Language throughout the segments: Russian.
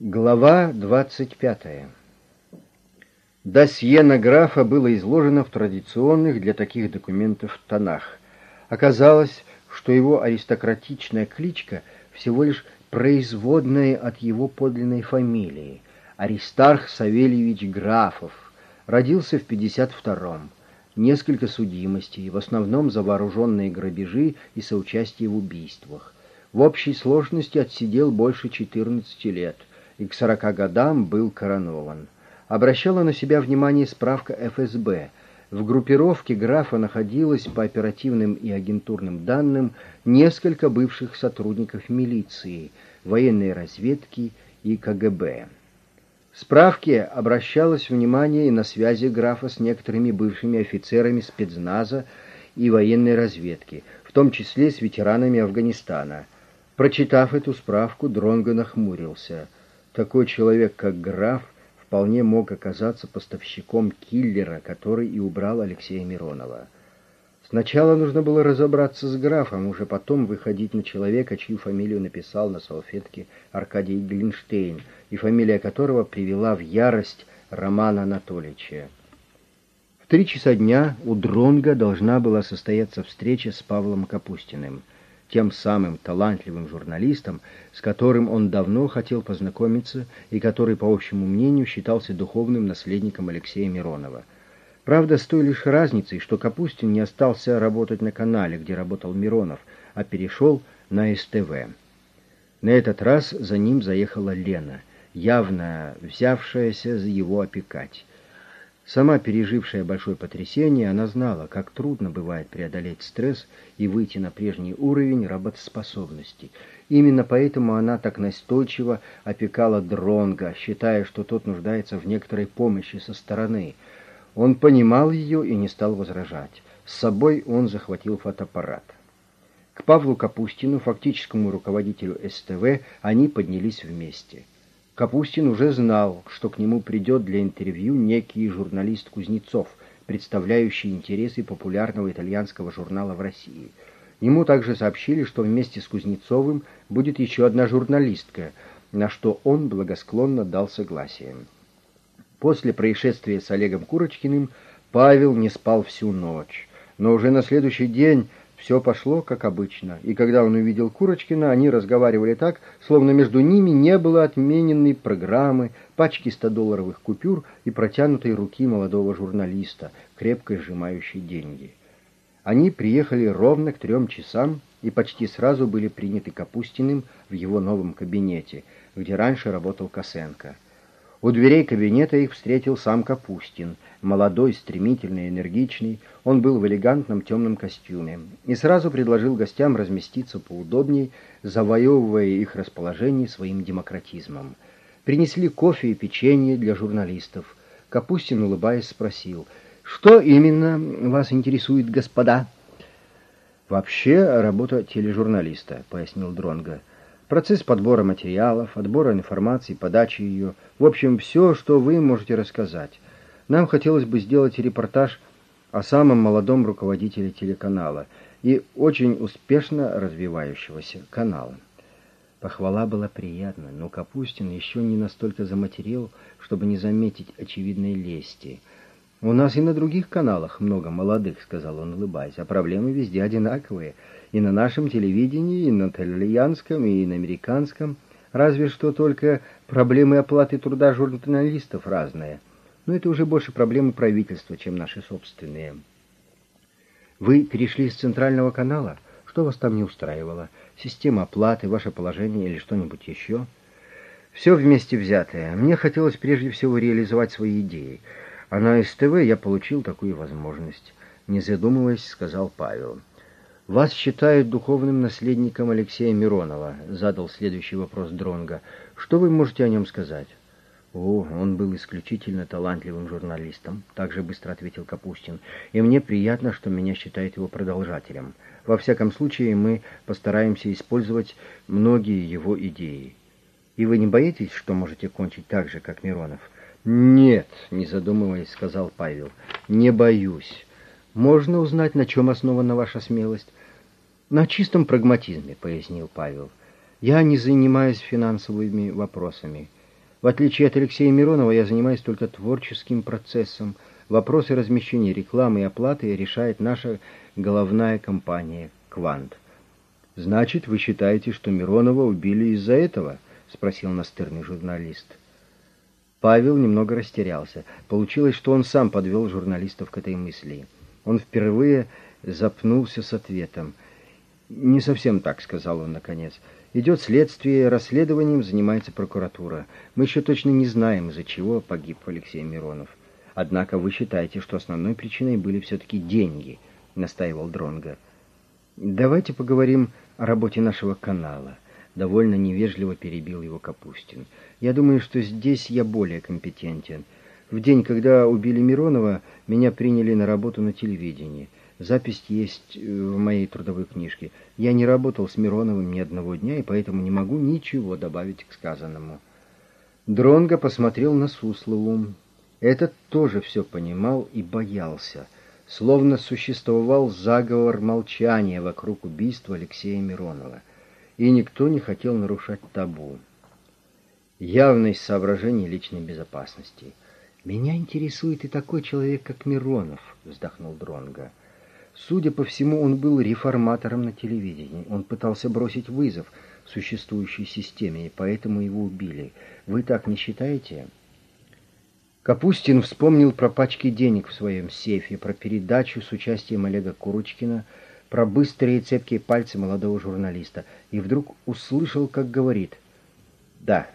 Глава 25. Досье на графа было изложено в традиционных для таких документов тонах. Оказалось, что его аристократичная кличка всего лишь производная от его подлинной фамилии – Аристарх Савельевич Графов. Родился в 52-м. Несколько судимостей, в основном за вооруженные грабежи и соучастие в убийствах. В общей сложности отсидел больше 14 лет – и к сорока годам был коронован. Обращала на себя внимание справка ФСБ. В группировке графа находилось, по оперативным и агентурным данным, несколько бывших сотрудников милиции, военной разведки и КГБ. Справке обращалось внимание и на связи графа с некоторыми бывшими офицерами спецназа и военной разведки, в том числе с ветеранами Афганистана. Прочитав эту справку, Дронго нахмурился – такой человек, как граф, вполне мог оказаться поставщиком киллера, который и убрал Алексея Миронова. Сначала нужно было разобраться с графом, уже потом выходить на человека, чью фамилию написал на салфетке Аркадий Глинштейн, и фамилия которого привела в ярость Романа Анатольевича. В три часа дня у Дронга должна была состояться встреча с Павлом Капустиным — тем самым талантливым журналистом, с которым он давно хотел познакомиться и который, по общему мнению, считался духовным наследником Алексея Миронова. Правда, с той лишь разницей, что Капустин не остался работать на канале, где работал Миронов, а перешел на СТВ. На этот раз за ним заехала Лена, явно взявшаяся за его опекать. Сама пережившая большое потрясение, она знала, как трудно бывает преодолеть стресс и выйти на прежний уровень работоспособности. Именно поэтому она так настойчиво опекала Дронга, считая, что тот нуждается в некоторой помощи со стороны. Он понимал ее и не стал возражать. С собой он захватил фотоаппарат. К Павлу Капустину, фактическому руководителю СТВ, они поднялись вместе – Капустин уже знал, что к нему придет для интервью некий журналист Кузнецов, представляющий интересы популярного итальянского журнала в России. Ему также сообщили, что вместе с Кузнецовым будет еще одна журналистка, на что он благосклонно дал согласие. После происшествия с Олегом Курочкиным Павел не спал всю ночь, но уже на следующий день все пошло как обычно, и когда он увидел Курочкина, они разговаривали так, словно между ними не было отмененной программы, пачки 100-долларовых купюр и протянутой руки молодого журналиста, крепко сжимающей деньги. Они приехали ровно к трем часам и почти сразу были приняты Капустиным в его новом кабинете, где раньше работал Косенко. У дверей кабинета их встретил сам Капустин, молодой, стремительный, энергичный. Он был в элегантном темном костюме и сразу предложил гостям разместиться поудобней, завоевывая их расположение своим демократизмом. Принесли кофе и печенье для журналистов. Капустин, улыбаясь, спросил, «Что именно вас интересует, господа?» «Вообще работа тележурналиста», — пояснил Дронга. Процесс подбора материалов, отбора информации, подачи ее. В общем, все, что вы можете рассказать. Нам хотелось бы сделать репортаж о самом молодом руководителе телеканала и очень успешно развивающегося канала. Похвала была приятна, но Капустин еще не настолько заматерел, чтобы не заметить очевидной лести. «У нас и на других каналах много молодых», — сказал он, улыбаясь, — «а проблемы везде одинаковые» и на нашем телевидении, и на итальянском, и на американском. Разве что только проблемы оплаты труда журналистов разные. Но это уже больше проблемы правительства, чем наши собственные. Вы перешли с центрального канала? Что вас там не устраивало? Система оплаты, ваше положение или что-нибудь еще? Все вместе взятое. Мне хотелось прежде всего реализовать свои идеи. А на СТВ я получил такую возможность. Не задумываясь, сказал Павел. «Вас считают духовным наследником Алексея Миронова», — задал следующий вопрос Дронга. «Что вы можете о нем сказать?» «О, он был исключительно талантливым журналистом», — также быстро ответил Капустин. «И мне приятно, что меня считают его продолжателем. Во всяком случае, мы постараемся использовать многие его идеи. И вы не боитесь, что можете кончить так же, как Миронов?» «Нет», — не задумываясь, сказал Павел, — «не боюсь». «Можно узнать, на чем основана ваша смелость?» «На чистом прагматизме», — пояснил Павел. «Я не занимаюсь финансовыми вопросами. В отличие от Алексея Миронова, я занимаюсь только творческим процессом. Вопросы размещения рекламы и оплаты решает наша головная компания «Квант». «Значит, вы считаете, что Миронова убили из-за этого?» — спросил настырный журналист. Павел немного растерялся. Получилось, что он сам подвел журналистов к этой мысли. Он впервые запнулся с ответом. «Не совсем так», — сказал он наконец. «Идет следствие, расследованием занимается прокуратура. Мы еще точно не знаем, из-за чего погиб Алексей Миронов. Однако вы считаете, что основной причиной были все-таки деньги», — настаивал Дронга. «Давайте поговорим о работе нашего канала», — довольно невежливо перебил его Капустин. «Я думаю, что здесь я более компетентен. В день, когда убили Миронова, меня приняли на работу на телевидении». Запись есть э, в моей трудовой книжке. Я не работал с Мироновым ни одного дня, и поэтому не могу ничего добавить к сказанному. Дронго посмотрел на Суслову. Этот тоже все понимал и боялся. Словно существовал заговор молчания вокруг убийства Алексея Миронова. И никто не хотел нарушать табу. Явность соображений личной безопасности. «Меня интересует и такой человек, как Миронов», — вздохнул Дронго. Судя по всему, он был реформатором на телевидении. Он пытался бросить вызов существующей системе, и поэтому его убили. Вы так не считаете? Капустин вспомнил про пачки денег в своем сейфе, про передачу с участием Олега Курочкина, про быстрые цепкие пальцы молодого журналиста, и вдруг услышал, как говорит «Да,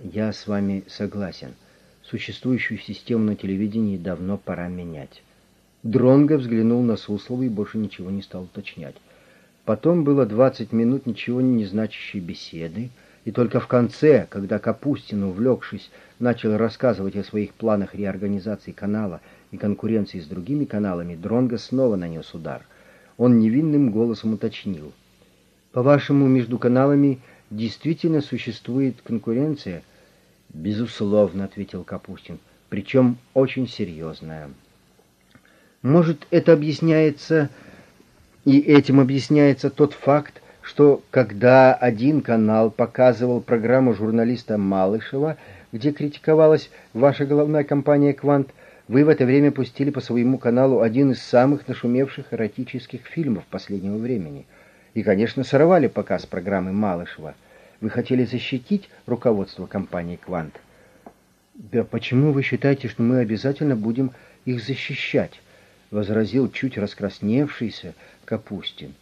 я с вами согласен. Существующую систему на телевидении давно пора менять». Дронго взглянул на Суслова и больше ничего не стал уточнять. Потом было двадцать минут ничего не значащей беседы, и только в конце, когда Капустин, увлекшись, начал рассказывать о своих планах реорганизации канала и конкуренции с другими каналами, Дронго снова нанес удар. Он невинным голосом уточнил. «По-вашему, между каналами действительно существует конкуренция?» «Безусловно», — ответил Капустин, — «причем очень серьезная». Может, это объясняется, и этим объясняется тот факт, что когда один канал показывал программу журналиста Малышева, где критиковалась ваша головная компания «Квант», вы в это время пустили по своему каналу один из самых нашумевших эротических фильмов последнего времени. И, конечно, сорвали показ программы Малышева. Вы хотели защитить руководство компании «Квант». Да почему вы считаете, что мы обязательно будем их защищать? — возразил чуть раскрасневшийся Капустин.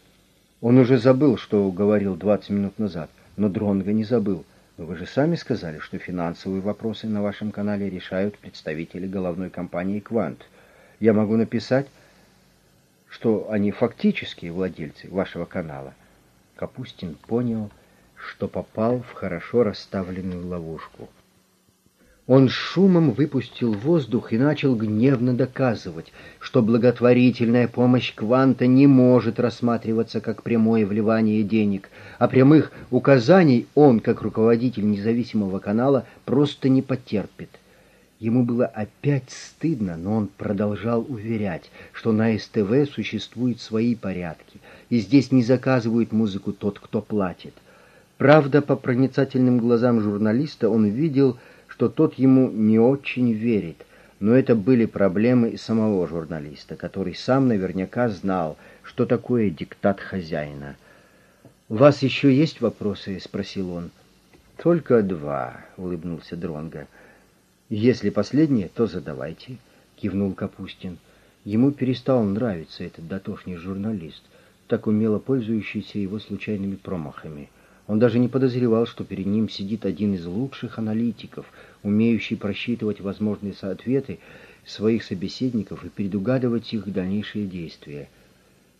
Он уже забыл, что говорил двадцать минут назад, но Дронго не забыл. Но вы же сами сказали, что финансовые вопросы на вашем канале решают представители головной компании «Квант». Я могу написать, что они фактические владельцы вашего канала. Капустин понял, что попал в хорошо расставленную ловушку. Он шумом выпустил воздух и начал гневно доказывать, что благотворительная помощь Кванта не может рассматриваться как прямое вливание денег, а прямых указаний он, как руководитель независимого канала, просто не потерпит. Ему было опять стыдно, но он продолжал уверять, что на СТВ существуют свои порядки, и здесь не заказывают музыку тот, кто платит. Правда, по проницательным глазам журналиста он видел, что тот ему не очень верит, но это были проблемы и самого журналиста, который сам наверняка знал, что такое диктат хозяина. «У вас еще есть вопросы?» — спросил он. «Только два», — улыбнулся Дронга. «Если последние, то задавайте», — кивнул Капустин. Ему перестал нравиться этот дотошный журналист, так умело пользующийся его случайными промахами. Он даже не подозревал, что перед ним сидит один из лучших аналитиков, умеющий просчитывать возможные соответы своих собеседников и предугадывать их дальнейшие действия.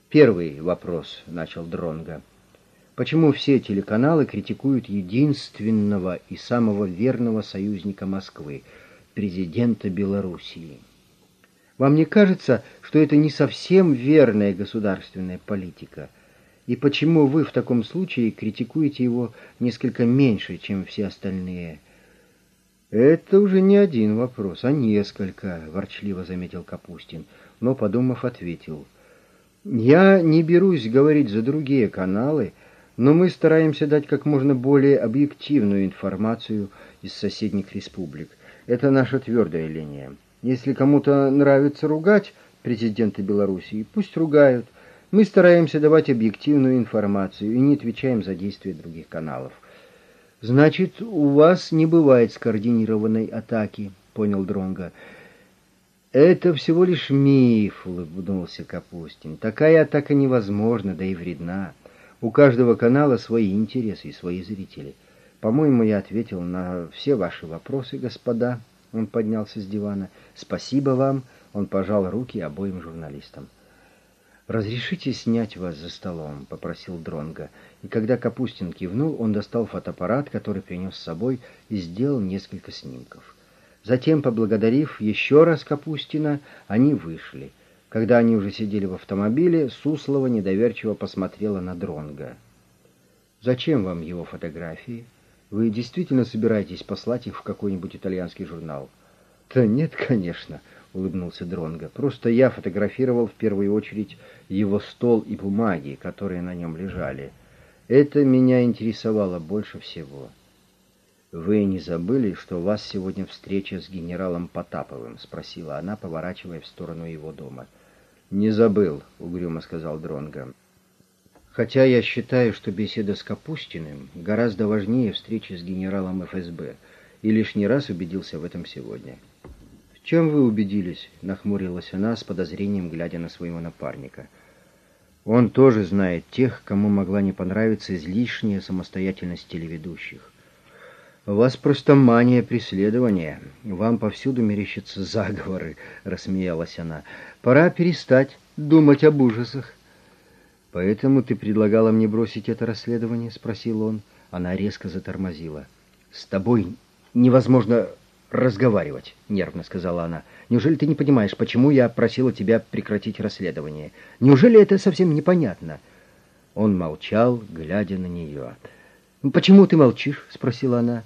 «Первый вопрос», — начал Дронга. «Почему все телеканалы критикуют единственного и самого верного союзника Москвы, президента Белоруссии?» Вам не кажется, что это не совсем верная государственная политика — и почему вы в таком случае критикуете его несколько меньше, чем все остальные? Это уже не один вопрос, а несколько, ворчливо заметил Капустин, но, подумав, ответил. Я не берусь говорить за другие каналы, но мы стараемся дать как можно более объективную информацию из соседних республик. Это наша твердая линия. Если кому-то нравится ругать президента Белоруссии, пусть ругают. Мы стараемся давать объективную информацию и не отвечаем за действия других каналов. Значит, у вас не бывает скоординированной атаки, понял Дронга. Это всего лишь миф, улыбнулся Капустин. Такая атака невозможна, да и вредна. У каждого канала свои интересы и свои зрители. По-моему, я ответил на все ваши вопросы, господа. Он поднялся с дивана. Спасибо вам. Он пожал руки обоим журналистам. «Разрешите снять вас за столом?» — попросил Дронга. И когда Капустин кивнул, он достал фотоаппарат, который принес с собой, и сделал несколько снимков. Затем, поблагодарив еще раз Капустина, они вышли — когда они уже сидели в автомобиле, Суслова недоверчиво посмотрела на Дронга. «Зачем вам его фотографии? Вы действительно собираетесь послать их в какой-нибудь итальянский журнал?» «Да нет, конечно», — улыбнулся Дронга. «Просто я фотографировал в первую очередь его стол и бумаги, которые на нем лежали. Это меня интересовало больше всего». «Вы не забыли, что у вас сегодня встреча с генералом Потаповым?» — спросила она, поворачивая в сторону его дома. — «Не забыл», — угрюмо сказал Дронга. «Хотя я считаю, что беседа с Капустиным гораздо важнее встречи с генералом ФСБ, и лишний раз убедился в этом сегодня». «В чем вы убедились?» — нахмурилась она с подозрением, глядя на своего напарника. «Он тоже знает тех, кому могла не понравиться излишняя самостоятельность телеведущих. «У вас просто мания преследования. Вам повсюду мерещатся заговоры», — рассмеялась она. «Пора перестать думать об ужасах». «Поэтому ты предлагала мне бросить это расследование?» — спросил он. Она резко затормозила. «С тобой невозможно разговаривать», — нервно сказала она. «Неужели ты не понимаешь, почему я просила тебя прекратить расследование? Неужели это совсем непонятно?» Он молчал, глядя на нее. «Почему ты молчишь?» — спросила она.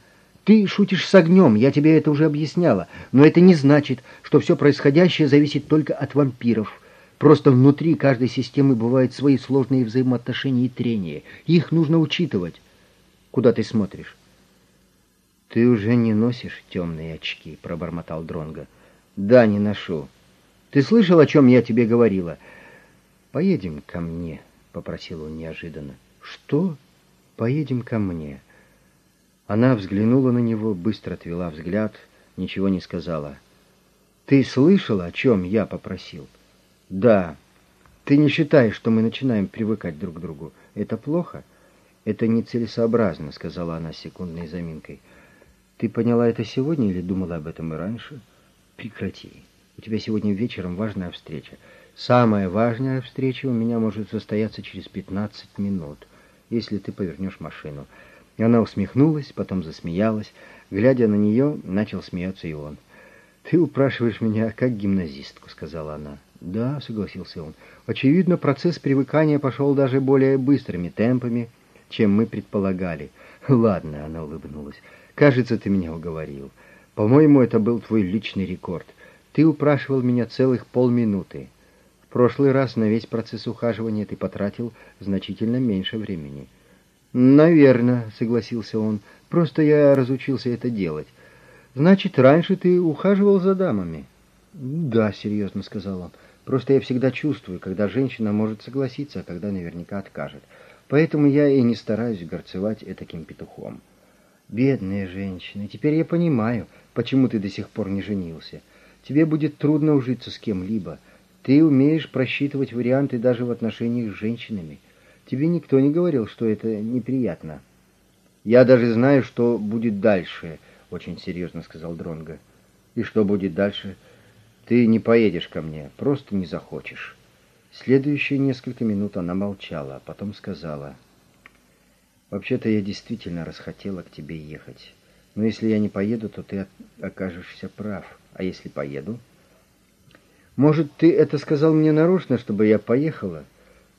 Ты шутишь с огнем, я тебе это уже объясняла, но это не значит, что все происходящее зависит только от вампиров. Просто внутри каждой системы бывают свои сложные взаимоотношения и трения. Их нужно учитывать. Куда ты смотришь? Ты уже не носишь темные очки, пробормотал Дронга. Да, не ношу. Ты слышал, о чем я тебе говорила? Поедем ко мне, попросил он неожиданно. Что? Поедем ко мне. Она взглянула на него, быстро отвела взгляд, ничего не сказала. «Ты слышала, о чем я попросил?» «Да. Ты не считаешь, что мы начинаем привыкать друг к другу? Это плохо?» «Это нецелесообразно», — сказала она с секундной заминкой. «Ты поняла это сегодня или думала об этом и раньше?» «Прекрати. У тебя сегодня вечером важная встреча. Самая важная встреча у меня может состояться через пятнадцать минут, если ты повернешь машину». И она усмехнулась, потом засмеялась. Глядя на нее, начал смеяться и он. «Ты упрашиваешь меня как гимназистку», — сказала она. «Да», — согласился он. «Очевидно, процесс привыкания пошел даже более быстрыми темпами, чем мы предполагали». «Ладно», — она улыбнулась. «Кажется, ты меня уговорил. По-моему, это был твой личный рекорд. Ты упрашивал меня целых полминуты. В прошлый раз на весь процесс ухаживания ты потратил значительно меньше времени». «Наверное», — согласился он. «Просто я разучился это делать. Значит, раньше ты ухаживал за дамами?» «Да», — серьезно сказал он. «Просто я всегда чувствую, когда женщина может согласиться, а когда наверняка откажет. Поэтому я и не стараюсь горцевать этаким петухом». «Бедная женщина, теперь я понимаю, почему ты до сих пор не женился. Тебе будет трудно ужиться с кем-либо. Ты умеешь просчитывать варианты даже в отношениях с женщинами». Тебе никто не говорил, что это неприятно. Я даже знаю, что будет дальше, очень серьезно сказал Дронга. И что будет дальше? Ты не поедешь ко мне, просто не захочешь. Следующие несколько минут она молчала, а потом сказала: "Вообще-то я действительно расхотела к тебе ехать. Но если я не поеду, то ты окажешься прав. А если поеду? Может, ты это сказал мне нарочно, чтобы я поехала?"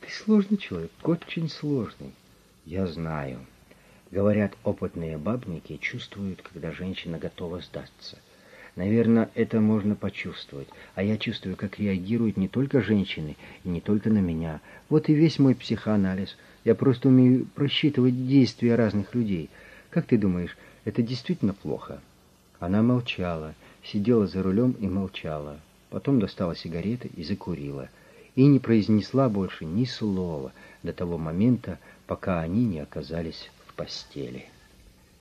Ты сложный человек, очень сложный. Я знаю. Говорят, опытные бабники чувствуют, когда женщина готова сдаться. Наверное, это можно почувствовать. А я чувствую, как реагируют не только женщины, и не только на меня. Вот и весь мой психоанализ. Я просто умею просчитывать действия разных людей. Как ты думаешь, это действительно плохо?» Она молчала, сидела за рулем и молчала. Потом достала сигареты и закурила. И не произнесла больше ни слова до того момента, пока они не оказались в постели.